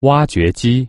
挖掘机。